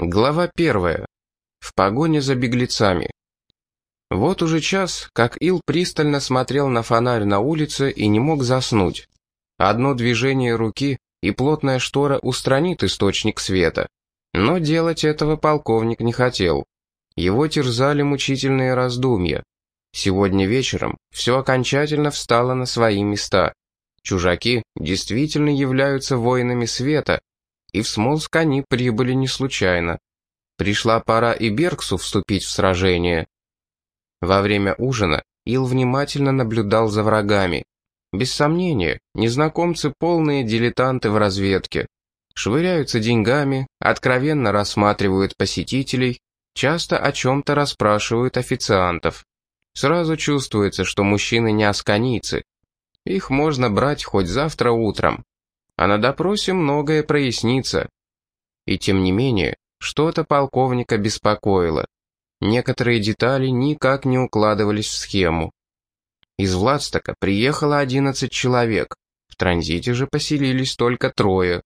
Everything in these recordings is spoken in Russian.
Глава первая. В погоне за беглецами. Вот уже час, как Ил пристально смотрел на фонарь на улице и не мог заснуть. Одно движение руки, и плотная штора устранит источник света. Но делать этого полковник не хотел. Его терзали мучительные раздумья. Сегодня вечером все окончательно встало на свои места. Чужаки действительно являются воинами света, и в Смолск они прибыли не случайно. Пришла пора и Берксу вступить в сражение. Во время ужина Ил внимательно наблюдал за врагами. Без сомнения, незнакомцы полные дилетанты в разведке. Швыряются деньгами, откровенно рассматривают посетителей, часто о чем-то расспрашивают официантов. Сразу чувствуется, что мужчины не асканийцы. Их можно брать хоть завтра утром а на допросе многое прояснится. И тем не менее, что-то полковника беспокоило. Некоторые детали никак не укладывались в схему. Из Владстока приехало 11 человек, в транзите же поселились только трое.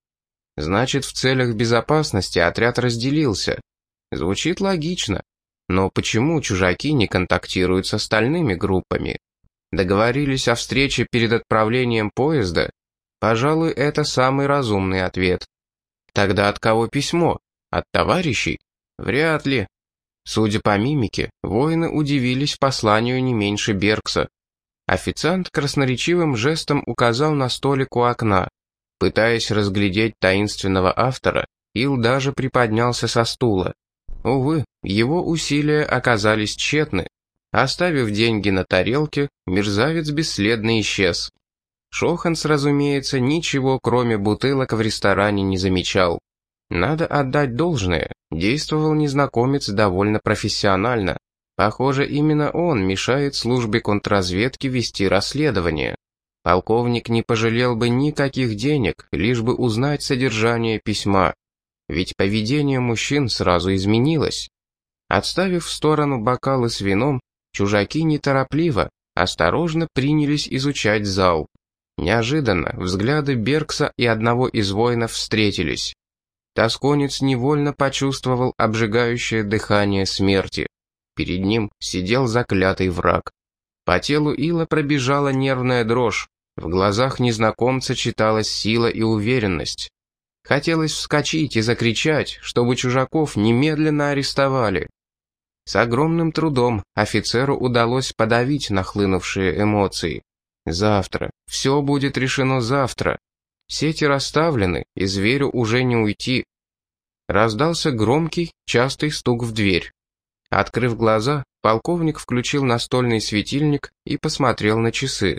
Значит, в целях безопасности отряд разделился. Звучит логично. Но почему чужаки не контактируют с остальными группами? Договорились о встрече перед отправлением поезда Пожалуй, это самый разумный ответ. Тогда от кого письмо? От товарищей? Вряд ли. Судя по мимике, воины удивились посланию не меньше Беркса. Официант красноречивым жестом указал на столик у окна. Пытаясь разглядеть таинственного автора, Ил даже приподнялся со стула. Увы, его усилия оказались тщетны. Оставив деньги на тарелке, мерзавец бесследно исчез. Шоханс, разумеется, ничего кроме бутылок в ресторане не замечал. Надо отдать должное, действовал незнакомец довольно профессионально. Похоже, именно он мешает службе контрразведки вести расследование. Полковник не пожалел бы никаких денег, лишь бы узнать содержание письма. Ведь поведение мужчин сразу изменилось. Отставив в сторону бокалы с вином, чужаки неторопливо, осторожно принялись изучать зал. Неожиданно взгляды Беркса и одного из воинов встретились. Тосконец невольно почувствовал обжигающее дыхание смерти. Перед ним сидел заклятый враг. По телу Ила пробежала нервная дрожь. В глазах незнакомца читалась сила и уверенность. Хотелось вскочить и закричать, чтобы чужаков немедленно арестовали. С огромным трудом офицеру удалось подавить нахлынувшие эмоции. Завтра. Все будет решено завтра. Сети расставлены, и зверю уже не уйти. Раздался громкий, частый стук в дверь. Открыв глаза, полковник включил настольный светильник и посмотрел на часы.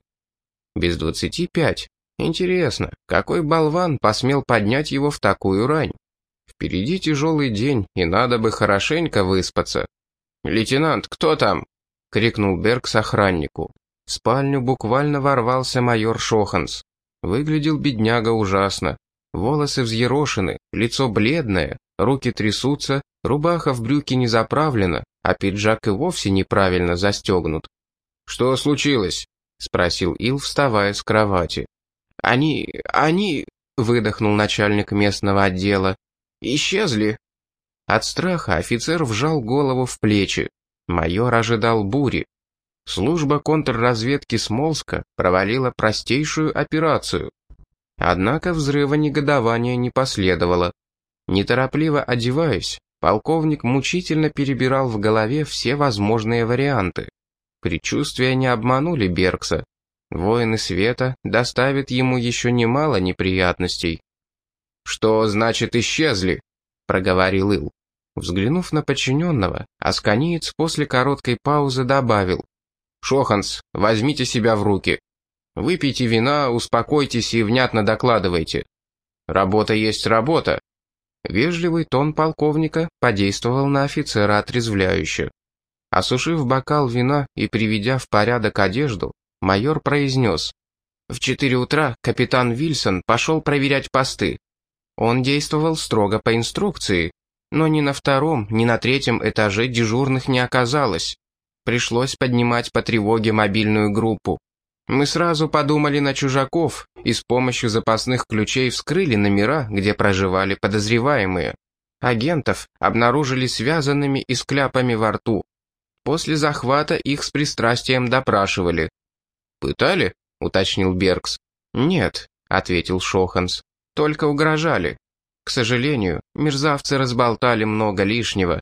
Без двадцати пять. Интересно, какой болван посмел поднять его в такую рань? Впереди тяжелый день, и надо бы хорошенько выспаться. «Лейтенант, кто там?» — крикнул Берг с охраннику. В спальню буквально ворвался майор Шоханс. Выглядел бедняга ужасно. Волосы взъерошены, лицо бледное, руки трясутся, рубаха в брюки не заправлена, а пиджак и вовсе неправильно застегнут. «Что случилось?» — спросил Ил, вставая с кровати. «Они... они...» — выдохнул начальник местного отдела. «Исчезли». От страха офицер вжал голову в плечи. Майор ожидал бури. Служба контрразведки Смолска провалила простейшую операцию. Однако взрыва негодования не последовало. Неторопливо одеваясь, полковник мучительно перебирал в голове все возможные варианты. Предчувствия не обманули Беркса. Воины света доставят ему еще немало неприятностей. «Что значит исчезли?» — проговорил Ил. Взглянув на подчиненного, Асканиец после короткой паузы добавил. «Шоханс, возьмите себя в руки. Выпейте вина, успокойтесь и внятно докладывайте. Работа есть работа». Вежливый тон полковника подействовал на офицера отрезвляюще. Осушив бокал вина и приведя в порядок одежду, майор произнес. В четыре утра капитан Вильсон пошел проверять посты. Он действовал строго по инструкции, но ни на втором, ни на третьем этаже дежурных не оказалось. Пришлось поднимать по тревоге мобильную группу. Мы сразу подумали на чужаков и с помощью запасных ключей вскрыли номера, где проживали подозреваемые. агентов обнаружили связанными и с кляпами во рту. После захвата их с пристрастием допрашивали. «Пытали?» — уточнил Беркс. «Нет», — ответил Шоханс. «Только угрожали. К сожалению, мерзавцы разболтали много лишнего.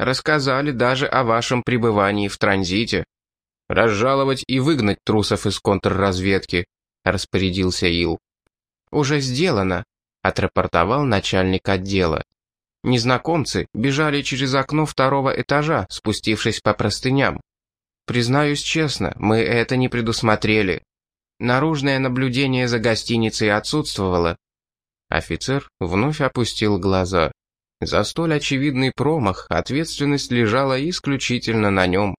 Рассказали даже о вашем пребывании в транзите. Разжаловать и выгнать трусов из контрразведки», — распорядился Ил. «Уже сделано», — отрапортовал начальник отдела. Незнакомцы бежали через окно второго этажа, спустившись по простыням. Признаюсь честно, мы это не предусмотрели. Наружное наблюдение за гостиницей отсутствовало. Офицер вновь опустил глаза. За столь очевидный промах ответственность лежала исключительно на нем.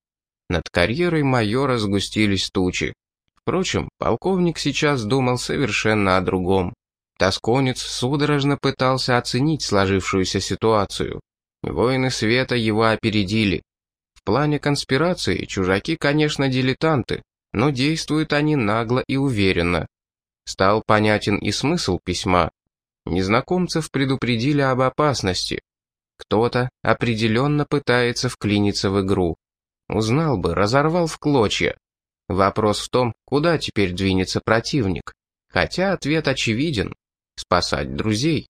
Над карьерой майора сгустились тучи. Впрочем, полковник сейчас думал совершенно о другом. Тосконец судорожно пытался оценить сложившуюся ситуацию. Воины света его опередили. В плане конспирации чужаки, конечно, дилетанты, но действуют они нагло и уверенно. Стал понятен и смысл письма. Незнакомцев предупредили об опасности. Кто-то определенно пытается вклиниться в игру. Узнал бы, разорвал в клочья. Вопрос в том, куда теперь двинется противник. Хотя ответ очевиден спасать друзей.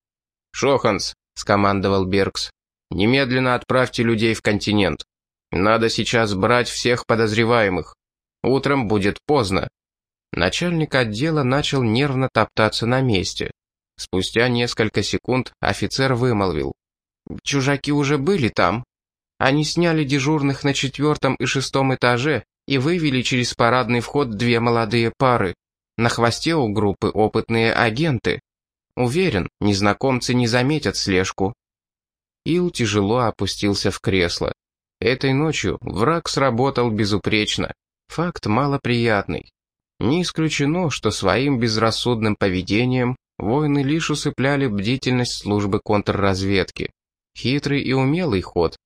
«Шоханс», — скомандовал Беркс, — «немедленно отправьте людей в континент. Надо сейчас брать всех подозреваемых. Утром будет поздно». Начальник отдела начал нервно топтаться на месте. Спустя несколько секунд офицер вымолвил. «Чужаки уже были там. Они сняли дежурных на четвертом и шестом этаже и вывели через парадный вход две молодые пары. На хвосте у группы опытные агенты. Уверен, незнакомцы не заметят слежку. Ил тяжело опустился в кресло. Этой ночью враг сработал безупречно. Факт малоприятный. Не исключено, что своим безрассудным поведением воины лишь усыпляли бдительность службы контрразведки. Хитрый и умелый ход.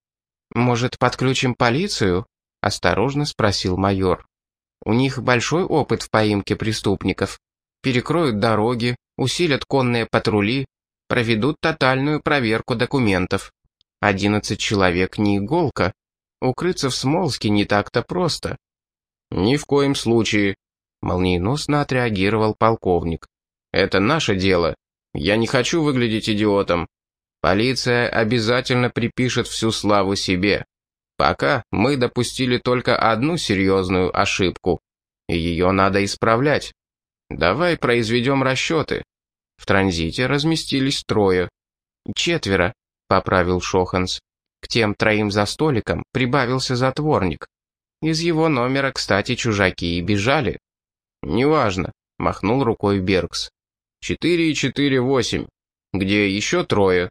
«Может, подключим полицию?» — осторожно спросил майор. «У них большой опыт в поимке преступников. Перекроют дороги, усилят конные патрули, проведут тотальную проверку документов. Одиннадцать человек не иголка. Укрыться в Смолске не так-то просто. Ни в коем случае, молниеносно отреагировал полковник. Это наше дело. Я не хочу выглядеть идиотом. Полиция обязательно припишет всю славу себе. Пока мы допустили только одну серьезную ошибку, ее надо исправлять. Давай произведем расчеты. В транзите разместились трое. Четверо, поправил Шоханс. К тем троим за столиком прибавился затворник. Из его номера, кстати, чужаки и бежали. Неважно, махнул рукой Беркс. Четыре и четыре восемь. Где еще трое?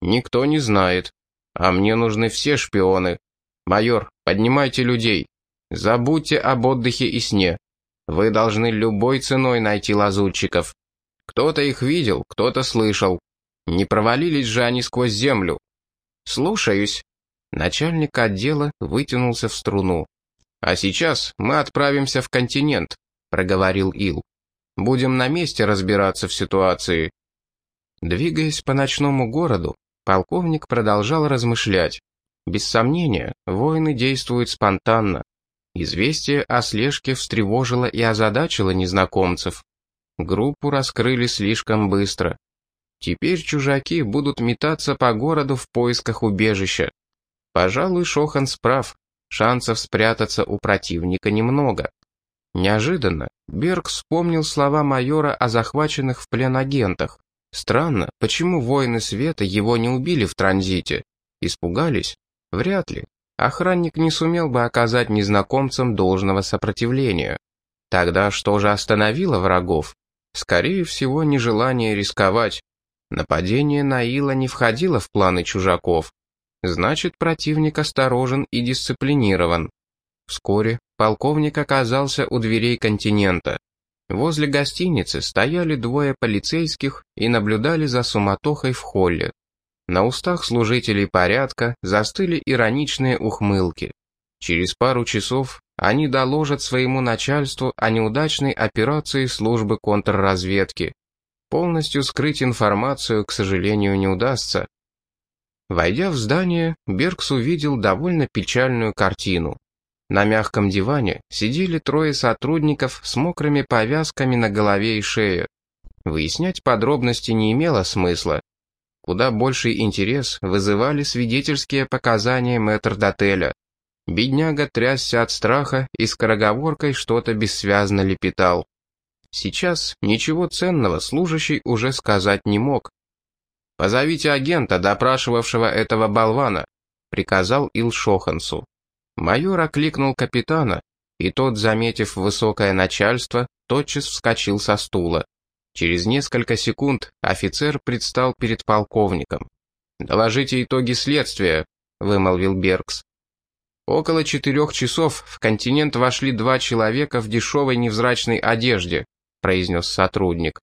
Никто не знает. А мне нужны все шпионы. Майор, поднимайте людей. Забудьте об отдыхе и сне. Вы должны любой ценой найти лазутчиков. Кто-то их видел, кто-то слышал. Не провалились же они сквозь землю. Слушаюсь. Начальник отдела вытянулся в струну. А сейчас мы отправимся в континент, проговорил Ил. Будем на месте разбираться в ситуации. Двигаясь по ночному городу, полковник продолжал размышлять. Без сомнения, воины действуют спонтанно. Известие о слежке встревожило и озадачило незнакомцев. Группу раскрыли слишком быстро. Теперь чужаки будут метаться по городу в поисках убежища. Пожалуй, Шохан справ, шансов спрятаться у противника немного. Неожиданно Берг вспомнил слова майора о захваченных в плен агентах. Странно, почему воины света его не убили в транзите? Испугались? Вряд ли охранник не сумел бы оказать незнакомцам должного сопротивления. Тогда что же остановило врагов? Скорее всего, нежелание рисковать. Нападение на Ила не входило в планы чужаков. Значит, противник осторожен и дисциплинирован. Вскоре полковник оказался у дверей континента. Возле гостиницы стояли двое полицейских и наблюдали за суматохой в холле. На устах служителей порядка застыли ироничные ухмылки. Через пару часов они доложат своему начальству о неудачной операции службы контрразведки. Полностью скрыть информацию, к сожалению, не удастся. Войдя в здание, Беркс увидел довольно печальную картину. На мягком диване сидели трое сотрудников с мокрыми повязками на голове и шее. Выяснять подробности не имело смысла. Куда больший интерес вызывали свидетельские показания мэтр-дотеля. Бедняга трясся от страха и скороговоркой что-то бессвязно лепетал. Сейчас ничего ценного служащий уже сказать не мог. «Позовите агента, допрашивавшего этого болвана», — приказал Ил Шохансу. Майор окликнул капитана, и тот, заметив высокое начальство, тотчас вскочил со стула. Через несколько секунд офицер предстал перед полковником. «Доложите итоги следствия», — вымолвил Беркс. Около четырех часов в континент вошли два человека в дешевой невзрачной одежде, произнес сотрудник.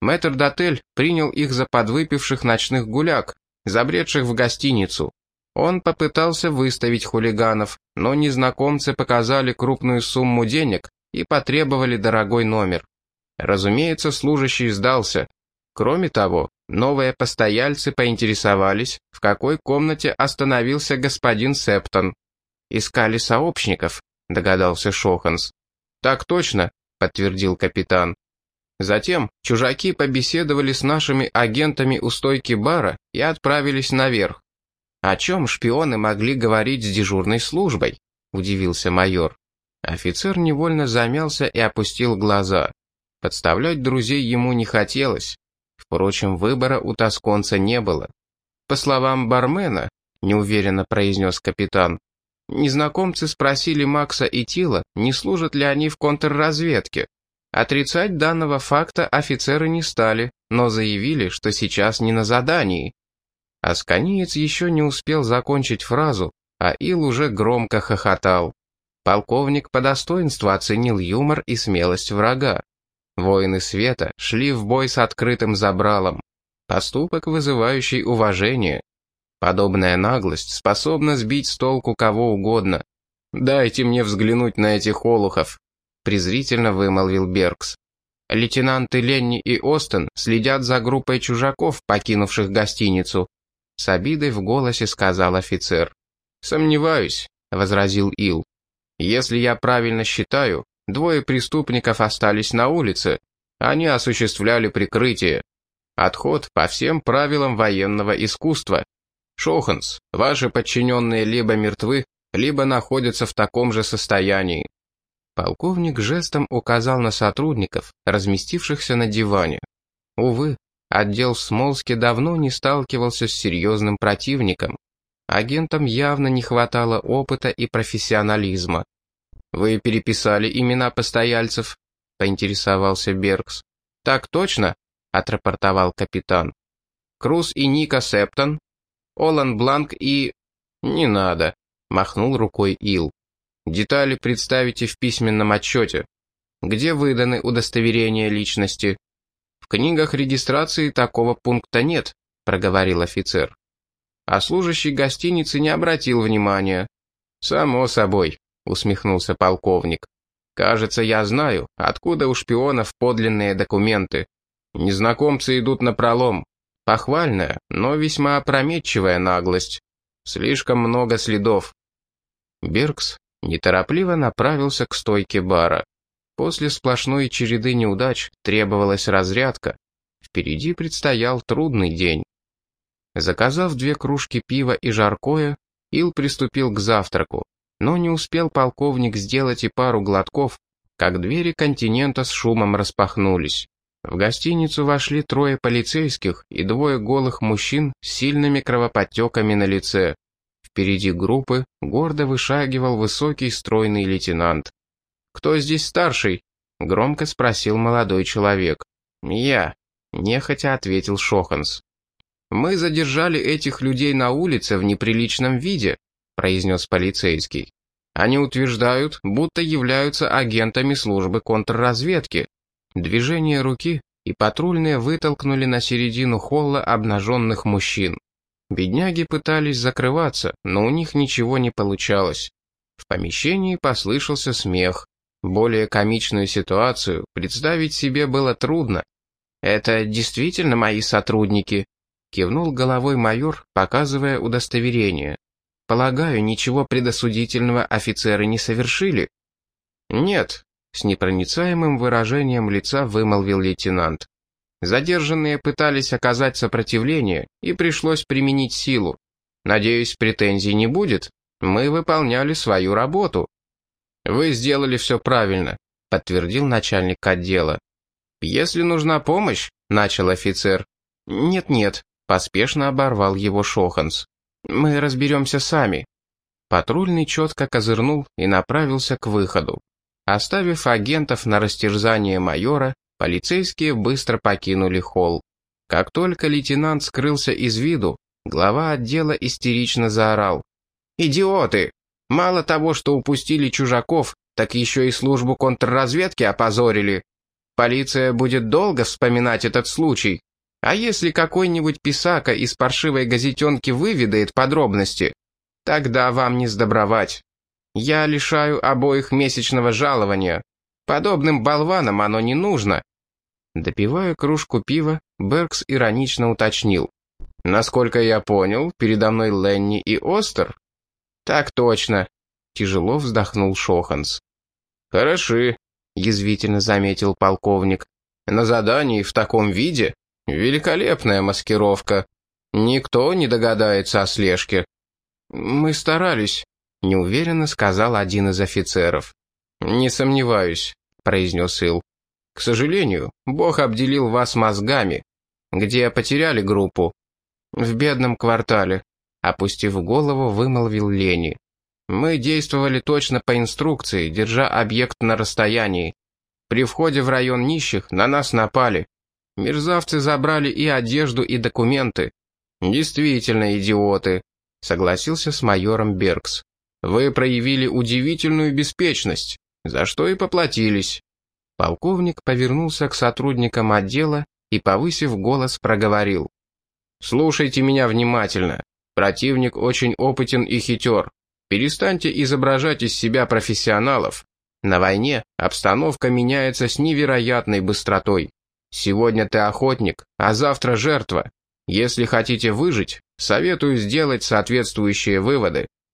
Мэтр Дотель принял их за подвыпивших ночных гуляк, забредших в гостиницу. Он попытался выставить хулиганов, но незнакомцы показали крупную сумму денег и потребовали дорогой номер. Разумеется, служащий сдался. Кроме того, новые постояльцы поинтересовались, в какой комнате остановился господин Септон. «Искали сообщников», — догадался Шоханс. «Так точно», — подтвердил капитан. Затем чужаки побеседовали с нашими агентами у стойки бара и отправились наверх. «О чем шпионы могли говорить с дежурной службой?» — удивился майор. Офицер невольно замялся и опустил глаза. Подставлять друзей ему не хотелось. Впрочем, выбора у тосконца не было. По словам бармена, неуверенно произнес капитан, незнакомцы спросили Макса и Тила, не служат ли они в контрразведке. Отрицать данного факта офицеры не стали, но заявили, что сейчас не на задании. Асканиец еще не успел закончить фразу, а Ил уже громко хохотал. Полковник по достоинству оценил юмор и смелость врага. Воины света шли в бой с открытым забралом. Поступок, вызывающий уважение. Подобная наглость способна сбить с толку кого угодно. «Дайте мне взглянуть на этих олухов», презрительно вымолвил Беркс. Лейтенанты Ленни и Остен следят за группой чужаков, покинувших гостиницу. С обидой в голосе сказал офицер. «Сомневаюсь», — возразил Ил. «Если я правильно считаю, двое преступников остались на улице. Они осуществляли прикрытие. Отход по всем правилам военного искусства. Шоханс, ваши подчиненные либо мертвы, либо находятся в таком же состоянии. Полковник жестом указал на сотрудников, разместившихся на диване. Увы, отдел в Смолске давно не сталкивался с серьезным противником. Агентам явно не хватало опыта и профессионализма. «Вы переписали имена постояльцев?» — поинтересовался Беркс. «Так точно», — отрапортовал капитан. «Круз и Ника Септон, Олан Бланк и...» «Не надо», — махнул рукой Ил. Детали представите в письменном отчете. Где выданы удостоверения личности? В книгах регистрации такого пункта нет, проговорил офицер. А служащий гостиницы не обратил внимания. Само собой, усмехнулся полковник. Кажется, я знаю, откуда у шпионов подлинные документы. Незнакомцы идут на пролом. Похвальная, но весьма опрометчивая наглость. Слишком много следов. Беркс неторопливо направился к стойке бара. После сплошной череды неудач требовалась разрядка. Впереди предстоял трудный день. Заказав две кружки пива и жаркое, Ил приступил к завтраку, но не успел полковник сделать и пару глотков, как двери континента с шумом распахнулись. В гостиницу вошли трое полицейских и двое голых мужчин с сильными кровоподтеками на лице. Впереди группы гордо вышагивал высокий стройный лейтенант. «Кто здесь старший?» — громко спросил молодой человек. «Я», — нехотя ответил Шоханс. «Мы задержали этих людей на улице в неприличном виде», — произнес полицейский. «Они утверждают, будто являются агентами службы контрразведки. Движение руки, и патрульные вытолкнули на середину холла обнаженных мужчин. Бедняги пытались закрываться, но у них ничего не получалось. В помещении послышался смех. Более комичную ситуацию представить себе было трудно. «Это действительно мои сотрудники?» кивнул головой майор, показывая удостоверение. Полагаю, ничего предосудительного офицеры не совершили? Нет, с непроницаемым выражением лица вымолвил лейтенант. Задержанные пытались оказать сопротивление, и пришлось применить силу. Надеюсь, претензий не будет. Мы выполняли свою работу. Вы сделали все правильно, подтвердил начальник отдела. Если нужна помощь, начал офицер. Нет-нет, поспешно оборвал его Шоханс. Мы разберемся сами. Патрульный четко козырнул и направился к выходу. Оставив агентов на растерзание майора, полицейские быстро покинули холл. Как только лейтенант скрылся из виду, глава отдела истерично заорал. «Идиоты! Мало того, что упустили чужаков, так еще и службу контрразведки опозорили. Полиция будет долго вспоминать этот случай. А если какой-нибудь писака из паршивой газетенки выведает подробности, тогда вам не сдобровать. Я лишаю обоих месячного жалования. Подобным болванам оно не нужно». Допивая кружку пива, Беркс иронично уточнил. «Насколько я понял, передо мной Ленни и Остер?» «Так точно», — тяжело вздохнул Шоханс. «Хороши», — язвительно заметил полковник. «На задании в таком виде великолепная маскировка. Никто не догадается о слежке». «Мы старались», — неуверенно сказал один из офицеров. «Не сомневаюсь», — произнес Ил. «К сожалению, Бог обделил вас мозгами. Где потеряли группу?» «В бедном квартале», — опустив голову, вымолвил Лени. «Мы действовали точно по инструкции, держа объект на расстоянии. При входе в район нищих на нас напали. Мерзавцы забрали и одежду, и документы. Действительно идиоты», — согласился с майором Беркс. Вы проявили удивительную беспечность, за что и поплатились». Полковник повернулся к сотрудникам отдела и, повысив голос, проговорил. «Слушайте меня внимательно. Противник очень опытен и хитер. Перестаньте изображать из себя профессионалов. На войне обстановка меняется с невероятной быстротой. Сегодня ты охотник, а завтра жертва. Если хотите выжить, советую сделать соответствующие выводы.